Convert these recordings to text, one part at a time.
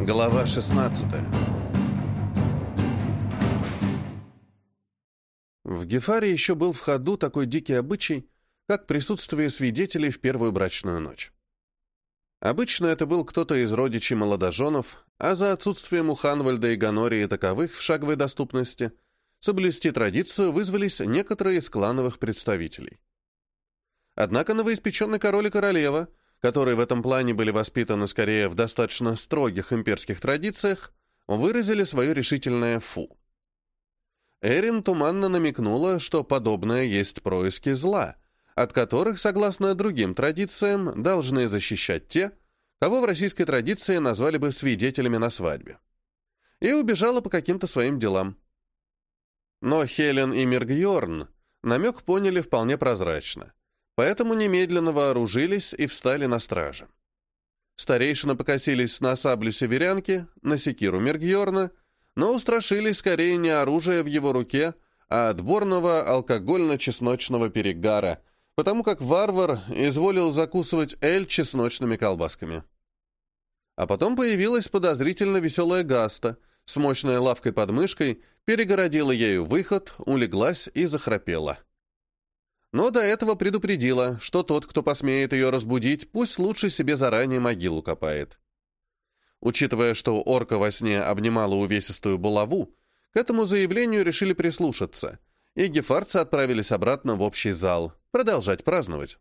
Глава 16 В Гефаре еще был в ходу такой дикий обычай, как присутствие свидетелей в первую брачную ночь. Обычно это был кто-то из родичей молодоженов, а за отсутствием у Ханвальда и Ганории таковых в шаговой доступности соблюсти традицию вызвались некоторые из клановых представителей. Однако новоиспеченный король и королева, которые в этом плане были воспитаны скорее в достаточно строгих имперских традициях, выразили свое решительное «фу». Эрин туманно намекнула, что подобное есть происки зла, от которых, согласно другим традициям, должны защищать те, кого в российской традиции назвали бы свидетелями на свадьбе. И убежала по каким-то своим делам. Но Хелен и Миргьорн намек поняли вполне прозрачно, поэтому немедленно вооружились и встали на страже. Старейшины покосились на саблю северянки, на секиру Миргьорна, но устрашились скорее не оружие в его руке, а отборного алкогольно-чесночного перегара, потому как варвар изволил закусывать эль чесночными колбасками. А потом появилась подозрительно веселая Гаста с мощной лавкой под мышкой, перегородила ею выход, улеглась и захрапела. Но до этого предупредила, что тот, кто посмеет ее разбудить, пусть лучше себе заранее могилу копает. Учитывая, что орка во сне обнимала увесистую булаву, к этому заявлению решили прислушаться, и гефарцы отправились обратно в общий зал, продолжать праздновать.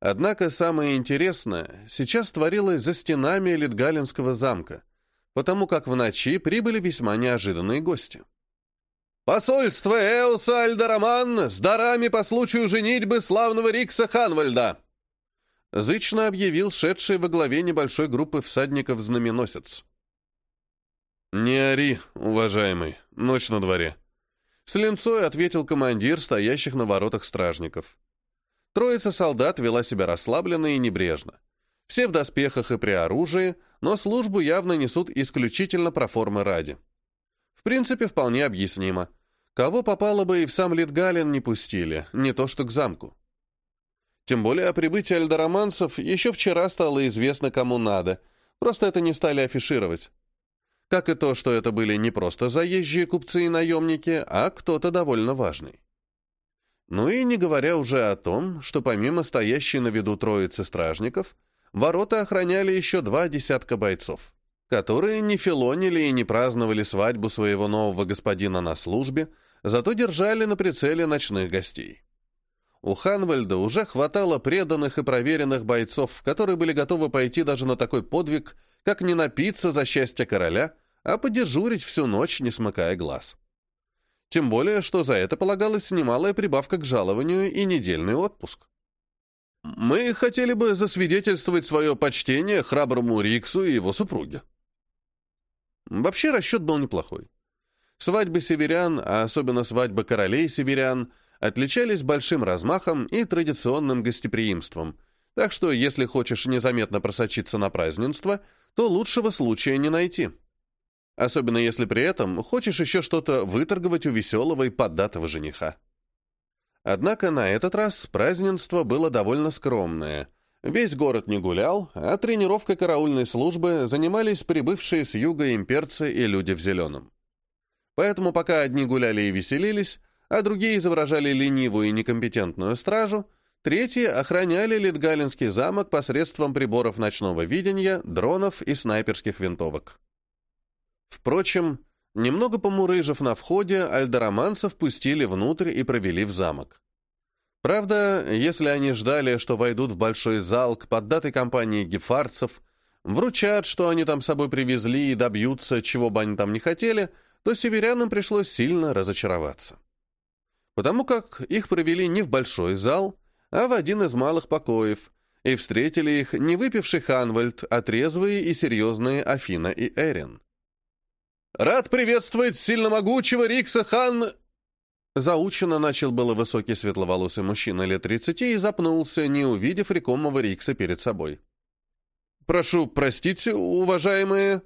Однако самое интересное сейчас творилось за стенами Литгалинского замка, потому как в ночи прибыли весьма неожиданные гости. «Посольство Эоса Альдараман с дарами по случаю женитьбы славного Рикса Ханвальда!» Зычно объявил шедший во главе небольшой группы всадников знаменосец. «Не ори, уважаемый, ночь на дворе», с линцой ответил командир стоящих на воротах стражников. Троица солдат вела себя расслабленно и небрежно. Все в доспехах и при оружии, но службу явно несут исключительно про формы ради. В принципе, вполне объяснимо. Кого попало бы и в сам Литгален не пустили, не то что к замку. Тем более о прибытии альдороманцев еще вчера стало известно кому надо, просто это не стали афишировать. Как и то, что это были не просто заезжие купцы и наемники, а кто-то довольно важный. Ну и не говоря уже о том, что помимо стоящей на виду троицы стражников, ворота охраняли еще два десятка бойцов, которые не филонили и не праздновали свадьбу своего нового господина на службе, зато держали на прицеле ночных гостей. У Ханвальда уже хватало преданных и проверенных бойцов, которые были готовы пойти даже на такой подвиг, как не напиться за счастье короля, а подежурить всю ночь, не смыкая глаз. Тем более, что за это полагалась немалая прибавка к жалованию и недельный отпуск. Мы хотели бы засвидетельствовать свое почтение храброму Риксу и его супруге. Вообще расчет был неплохой. Свадьбы северян, а особенно свадьбы королей северян, отличались большим размахом и традиционным гостеприимством, так что если хочешь незаметно просочиться на празднество, то лучшего случая не найти. Особенно если при этом хочешь еще что-то выторговать у веселого и поддатого жениха. Однако на этот раз празднество было довольно скромное. Весь город не гулял, а тренировкой караульной службы занимались прибывшие с юга имперцы и люди в зеленом. Поэтому пока одни гуляли и веселились, а другие изображали ленивую и некомпетентную стражу, третьи охраняли Литгалинский замок посредством приборов ночного видения, дронов и снайперских винтовок. Впрочем, немного помурыжив на входе, альдороманцев пустили внутрь и провели в замок. Правда, если они ждали, что войдут в большой зал к поддатой компании гефарцев, вручат, что они там с собой привезли и добьются, чего бы они там не хотели, то северянам пришлось сильно разочароваться. Потому как их провели не в большой зал, а в один из малых покоев, и встретили их не выпивший Ханвальд, а трезвые и серьезные Афина и Эрин. «Рад приветствовать сильно могучего Рикса Хан...» Заучено начал было высокий светловолосый мужчина лет тридцати и запнулся, не увидев рекомого Рикса перед собой. «Прошу простить, уважаемые...»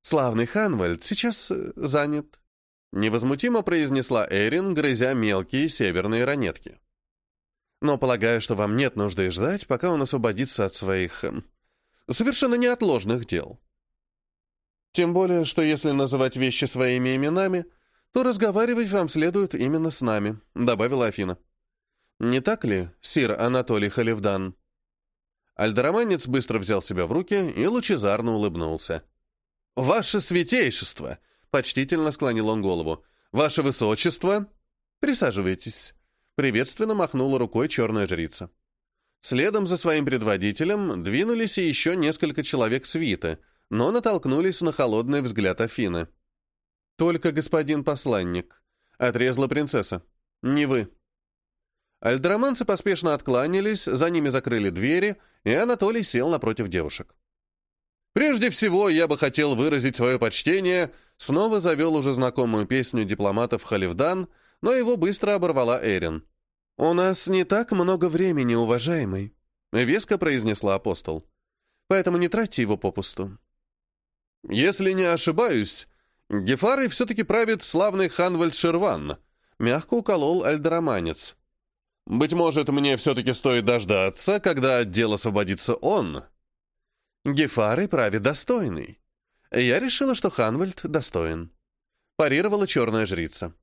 «Славный Ханвальд сейчас э, занят», — невозмутимо произнесла Эрин, грызя мелкие северные ранетки. «Но полагаю, что вам нет нужды ждать, пока он освободится от своих... Эм, совершенно неотложных дел». Тем более, что если называть вещи своими именами, то разговаривать вам следует именно с нами», — добавила Афина. «Не так ли, сир Анатолий Халивдан?» Альдороманец быстро взял себя в руки и лучезарно улыбнулся. «Ваше святейшество!» — почтительно склонил он голову. «Ваше высочество!» «Присаживайтесь!» — приветственно махнула рукой черная жрица. Следом за своим предводителем двинулись и еще несколько человек свита, но натолкнулись на холодный взгляд Афины. «Только господин посланник», — отрезала принцесса. «Не вы». Альдроманцы поспешно откланялись, за ними закрыли двери, и Анатолий сел напротив девушек. «Прежде всего, я бы хотел выразить свое почтение», снова завел уже знакомую песню дипломатов Халивдан, но его быстро оборвала Эрин. «У нас не так много времени, уважаемый», — веско произнесла апостол. «Поэтому не тратьте его попусту». «Если не ошибаюсь, Гефарой все-таки правит славный Ханвальд Шерван», — мягко уколол альдороманец. «Быть может, мне все-таки стоит дождаться, когда от дела освободится он». «Гефарой правит достойный. Я решила, что Ханвальд достоин», — парировала черная жрица.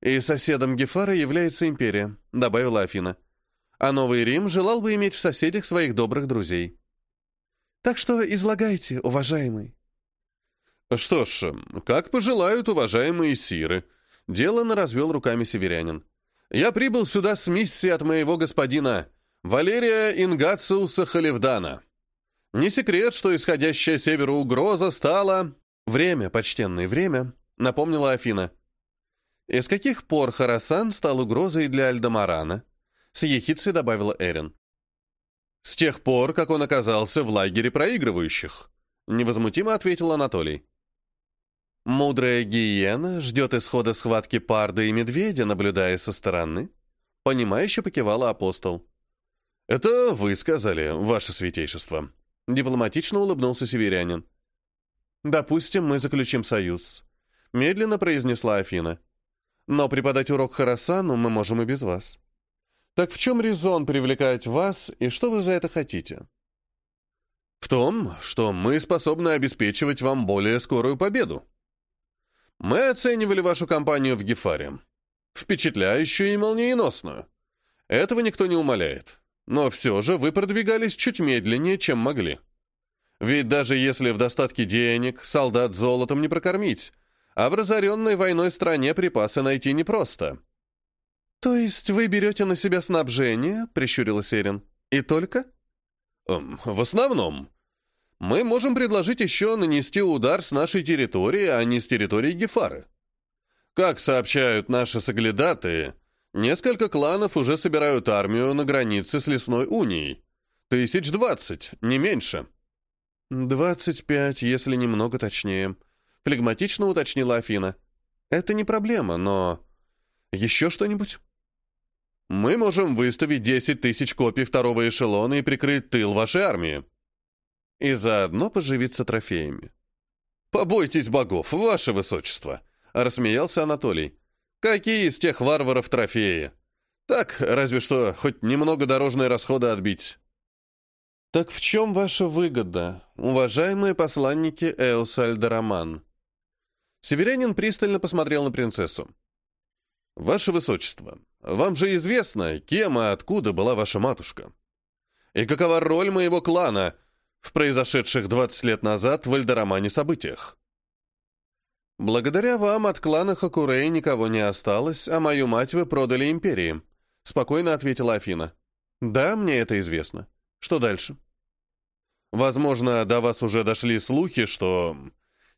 «И соседом Гефара является империя», — добавила Афина. «А Новый Рим желал бы иметь в соседях своих добрых друзей». «Так что излагайте, уважаемый». «Что ж, как пожелают уважаемые сиры», — делано развел руками северянин. «Я прибыл сюда с миссией от моего господина, Валерия Ингациуса Халивдана. Не секрет, что исходящая северу угроза стала...» «Время, почтенное время», — напомнила Афина. «И с каких пор Харасан стал угрозой для Альдамарана?» С ехицей добавила Эрин. «С тех пор, как он оказался в лагере проигрывающих», невозмутимо ответил Анатолий. Мудрая гиена ждет исхода схватки парда и медведя, наблюдая со стороны. Понимающе покивала апостол. «Это вы сказали, ваше святейшество», — дипломатично улыбнулся северянин. «Допустим, мы заключим союз», — медленно произнесла Афина. Но преподать урок Харасану мы можем и без вас. Так в чем резон привлекать вас, и что вы за это хотите? В том, что мы способны обеспечивать вам более скорую победу. Мы оценивали вашу кампанию в Гефаре. Впечатляющую и молниеносную. Этого никто не умаляет. Но все же вы продвигались чуть медленнее, чем могли. Ведь даже если в достатке денег, солдат золотом не прокормить, а в разоренной войной стране припасы найти непросто. «То есть вы берете на себя снабжение?» — прищурилась Эрин. «И только?» эм, «В основном. Мы можем предложить еще нанести удар с нашей территории, а не с территории Гефары. Как сообщают наши соглядатые, несколько кланов уже собирают армию на границе с Лесной Унией. Тысяч двадцать, не меньше». «Двадцать пять, если немного точнее», — флегматично уточнила Афина. «Это не проблема, но... Еще что-нибудь?» «Мы можем выставить 10 тысяч копий второго эшелона и прикрыть тыл вашей армии. И заодно поживиться трофеями». «Побойтесь богов, ваше высочество!» — рассмеялся Анатолий. «Какие из тех варваров трофеи? Так, разве что хоть немного дорожные расходы отбить». «Так в чем ваша выгода, уважаемые посланники Эосальдероман?» Северянин пристально посмотрел на принцессу. «Ваше Высочество, вам же известно, кем и откуда была ваша матушка. И какова роль моего клана в произошедших 20 лет назад в Эльдоромане событиях?» «Благодаря вам от клана Хакурей никого не осталось, а мою мать вы продали империи», — спокойно ответила Афина. «Да, мне это известно. Что дальше?» «Возможно, до вас уже дошли слухи, что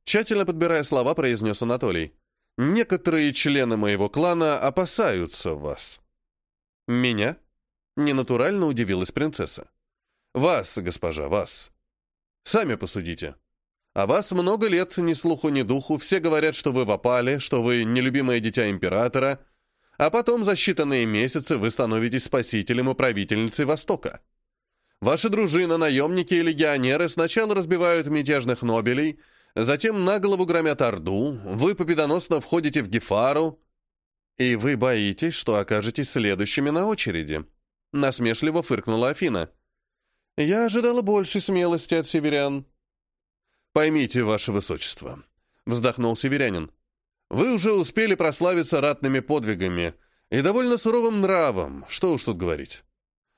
Тщательно подбирая слова, произнес Анатолий. «Некоторые члены моего клана опасаются вас». «Меня?» — ненатурально удивилась принцесса. «Вас, госпожа, вас. Сами посудите. А вас много лет ни слуху, ни духу, все говорят, что вы в опале, что вы нелюбимое дитя императора, а потом за считанные месяцы вы становитесь спасителем и правительницей Востока. Ваша дружина, наемники и легионеры сначала разбивают мятежных нобелей, Затем на голову громят Орду, вы победоносно входите в Гефару, и вы боитесь, что окажетесь следующими на очереди. Насмешливо фыркнула Афина. Я ожидала большей смелости от северян. «Поймите, ваше высочество», — вздохнул северянин. «Вы уже успели прославиться ратными подвигами и довольно суровым нравом, что уж тут говорить.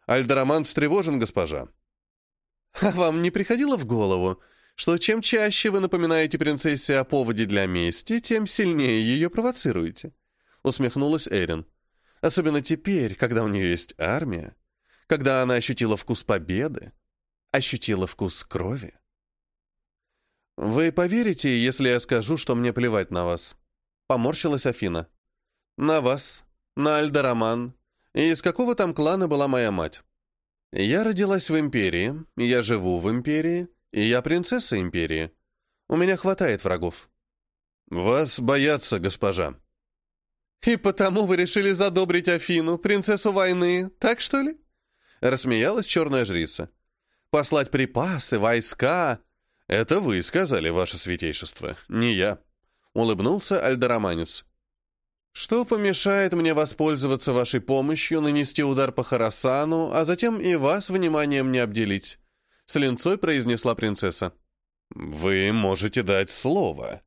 Альдероман встревожен, госпожа». «А вам не приходило в голову, что чем чаще вы напоминаете принцессе о поводе для мести, тем сильнее ее провоцируете?» — усмехнулась Эрин. «Особенно теперь, когда у нее есть армия, когда она ощутила вкус победы, ощутила вкус крови». «Вы поверите, если я скажу, что мне плевать на вас?» Поморщилась Афина. «На вас, на Альдороман. И из какого там клана была моя мать? Я родилась в Империи, я живу в Империи, и я принцесса Империи. У меня хватает врагов». «Вас боятся, госпожа». «И потому вы решили задобрить Афину, принцессу войны, так что ли?» Рассмеялась черная жрица. «Послать припасы, войска...» «Это вы сказали, ваше святейшество, не я», — улыбнулся Альдороманец. «Что помешает мне воспользоваться вашей помощью, нанести удар по Харасану, а затем и вас вниманием не обделить?» — с линцой произнесла принцесса. «Вы можете дать слово».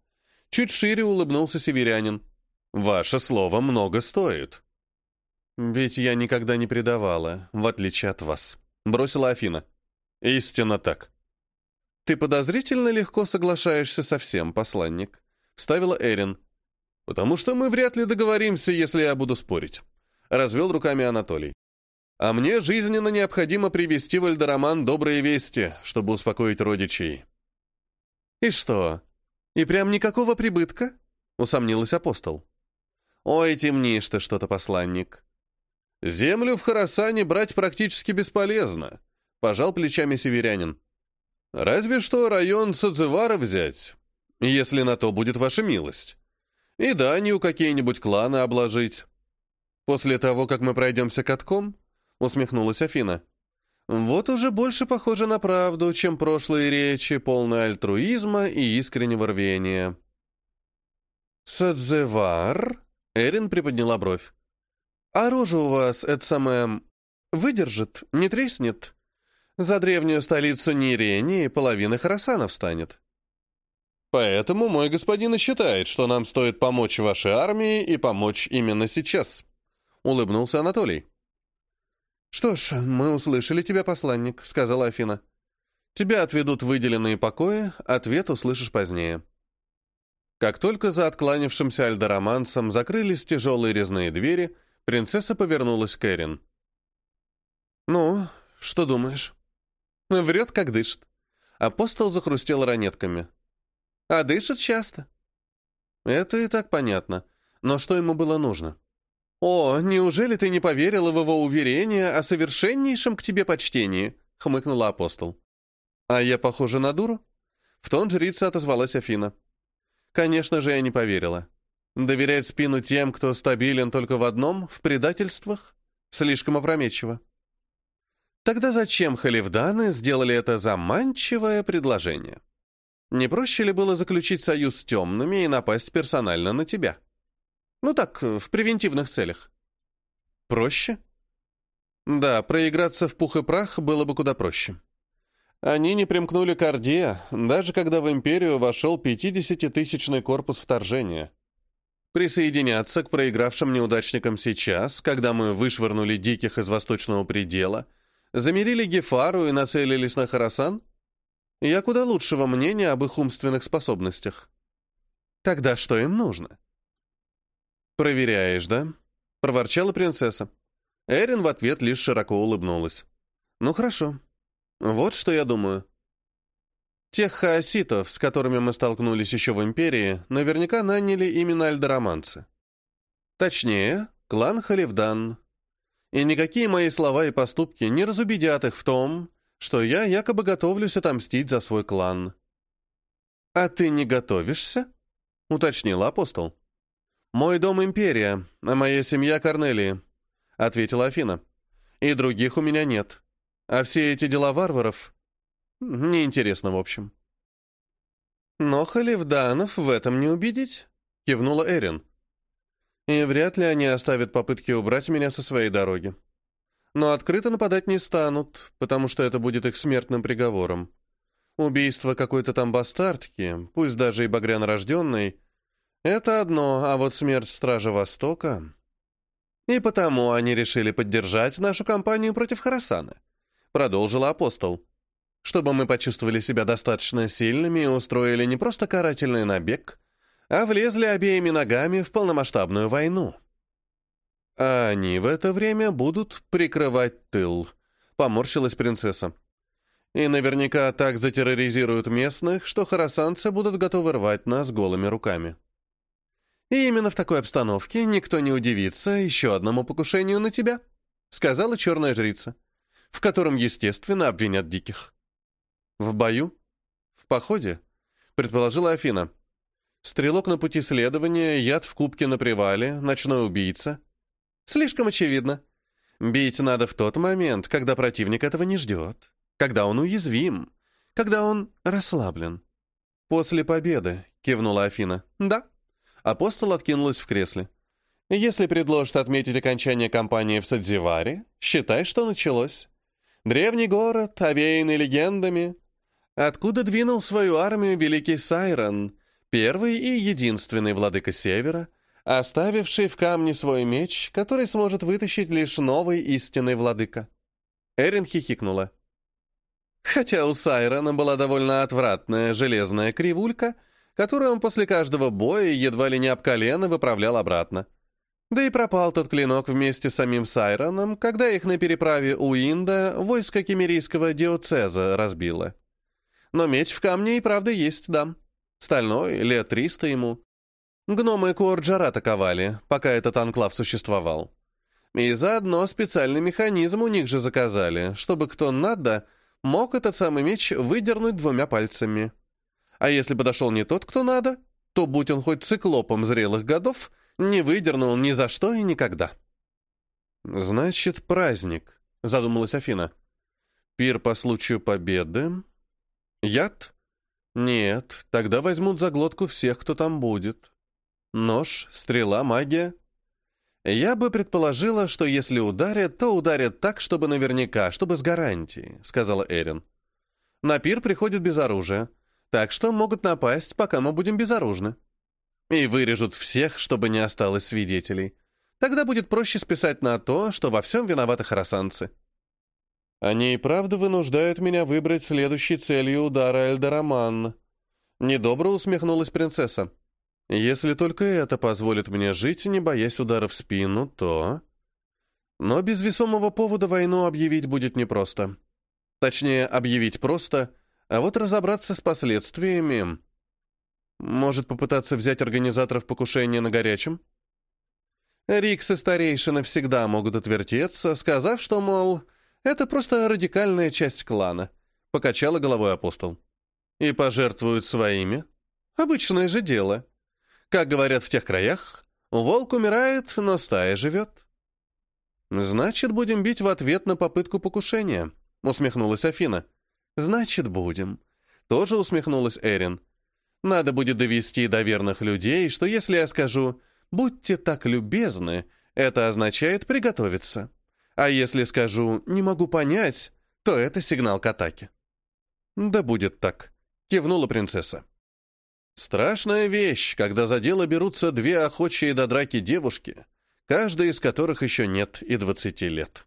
Чуть шире улыбнулся северянин. «Ваше слово много стоит». «Ведь я никогда не предавала, в отличие от вас», — бросила Афина. «Истинно так», «Ты подозрительно легко соглашаешься со всем, посланник», — ставила Эрин. «Потому что мы вряд ли договоримся, если я буду спорить», — развел руками Анатолий. «А мне жизненно необходимо привести в Эльдороман добрые вести, чтобы успокоить родичей». «И что? И прям никакого прибытка?» — усомнилась апостол. «Ой, темнишь ты что-то, посланник». «Землю в Харасане брать практически бесполезно», — пожал плечами северянин. Разве что район Садзевара взять, если на то будет ваша милость. И Данию какие-нибудь кланы обложить. После того, как мы пройдемся катком, усмехнулась Афина. Вот уже больше похоже на правду, чем прошлые речи, полные альтруизма и искреннего рвения. «Садзевар?» — Эрин приподняла бровь. «А рожа у вас, это самое, выдержит, не треснет?» За древнюю столицу Нирении половина Харасанов станет. Поэтому мой господин и считает, что нам стоит помочь вашей армии и помочь именно сейчас», — улыбнулся Анатолий. «Что ж, мы услышали тебя, посланник», — сказала Афина. «Тебя отведут в выделенные покои, ответ услышишь позднее». Как только за откланившимся альдороманцем закрылись тяжелые резные двери, принцесса повернулась к Эрин. «Ну, что думаешь?» Врет, как дышит. Апостол захрустел ранетками. А дышит часто. Это и так понятно. Но что ему было нужно? «О, неужели ты не поверила в его уверение о совершеннейшем к тебе почтении?» — хмыкнула апостол. «А я похожа на дуру?» В тон жрица отозвалась Афина. «Конечно же, я не поверила. Доверять спину тем, кто стабилен только в одном, в предательствах, слишком опрометчиво. Тогда зачем халивданы сделали это заманчивое предложение? Не проще ли было заключить союз с темными и напасть персонально на тебя? Ну так, в превентивных целях. Проще? Да, проиграться в пух и прах было бы куда проще. Они не примкнули к Орде, даже когда в Империю вошел 50-тысячный корпус вторжения. Присоединяться к проигравшим неудачникам сейчас, когда мы вышвырнули диких из восточного предела — Замерили Гефару и нацелились на Харасан? Я куда лучшего мнения об их умственных способностях. Тогда что им нужно? «Проверяешь, да?» — проворчала принцесса. Эрин в ответ лишь широко улыбнулась. «Ну хорошо. Вот что я думаю. Тех хаоситов, с которыми мы столкнулись еще в Империи, наверняка наняли именно альдороманцы. Точнее, клан Халивдан, и никакие мои слова и поступки не разубедят их в том, что я якобы готовлюсь отомстить за свой клан. «А ты не готовишься?» — уточнил апостол. «Мой дом — империя, а моя семья — Корнелии», — ответила Афина. «И других у меня нет. А все эти дела варваров неинтересно, в общем». «Но Халивданов в этом не убедить», — кивнула Эрин. И вряд ли они оставят попытки убрать меня со своей дороги. Но открыто нападать не станут, потому что это будет их смертным приговором. Убийство какой-то там бастардки, пусть даже и багряно рожденной, это одно, а вот смерть Стража Востока... И потому они решили поддержать нашу кампанию против Харасана, продолжила апостол. Чтобы мы почувствовали себя достаточно сильными и устроили не просто карательный набег, а влезли обеими ногами в полномасштабную войну. А они в это время будут прикрывать тыл, поморщилась принцесса. И наверняка так затерроризируют местных, что харасанцы будут готовы рвать нас голыми руками. И именно в такой обстановке никто не удивится еще одному покушению на тебя, сказала черная жрица, в котором, естественно, обвинят диких. В бою? В походе? Предположила Афина. Стрелок на пути следования, яд в кубке на привале, ночной убийца. Слишком очевидно. Бить надо в тот момент, когда противник этого не ждет, когда он уязвим, когда он расслаблен. «После победы», — кивнула Афина. «Да». Апостол откинулась в кресле. «Если предложат отметить окончание кампании в Садзиваре, считай, что началось. Древний город, овеянный легендами. Откуда двинул свою армию великий Сайрон, первый и единственный владыка Севера, оставивший в камне свой меч, который сможет вытащить лишь новый истинный владыка?» Эрин хихикнула. Хотя у Сайрона была довольно отвратная железная кривулька — которую он после каждого боя едва ли не об колено выправлял обратно. Да и пропал тот клинок вместе с самим Сайроном, когда их на переправе у Инда войско кемерийского диоцеза разбило. Но меч в камне и правда есть, да. Стальной, лет триста ему. Гномы Куорджара атаковали, пока этот анклав существовал. И заодно специальный механизм у них же заказали, чтобы кто надо мог этот самый меч выдернуть двумя пальцами. А если подошел не тот, кто надо, то, будь он хоть циклопом зрелых годов, не выдернул ни за что и никогда. «Значит, праздник», — задумалась Афина. «Пир по случаю победы? Яд? Нет, тогда возьмут за глотку всех, кто там будет. Нож, стрела, магия. Я бы предположила, что если ударят, то ударят так, чтобы наверняка, чтобы с гарантией», — сказала Эрин. «На пир приходит без оружия. Так что могут напасть, пока мы будем безоружны. И вырежут всех, чтобы не осталось свидетелей. Тогда будет проще списать на то, что во всем виноваты харасанцы. Они и правда вынуждают меня выбрать следующей целью удара Эльдораман. Недобро усмехнулась принцесса. Если только это позволит мне жить, не боясь удара в спину, то... Но без весомого повода войну объявить будет непросто. Точнее, объявить просто — а вот разобраться с последствиями... Может попытаться взять организаторов покушения на горячем? Рикс и старейшины всегда могут отвертеться, сказав, что, мол, это просто радикальная часть клана, покачала головой апостол. И пожертвуют своими. Обычное же дело. Как говорят в тех краях, волк умирает, но стая живет. Значит, будем бить в ответ на попытку покушения, усмехнулась Афина. «Значит, будем». Тоже усмехнулась Эрин. «Надо будет довести до верных людей, что если я скажу «будьте так любезны», это означает приготовиться. А если скажу «не могу понять», то это сигнал к атаке». «Да будет так», — кивнула принцесса. Страшная вещь, когда за дело берутся две охочие до драки девушки, каждая из которых еще нет и двадцати лет.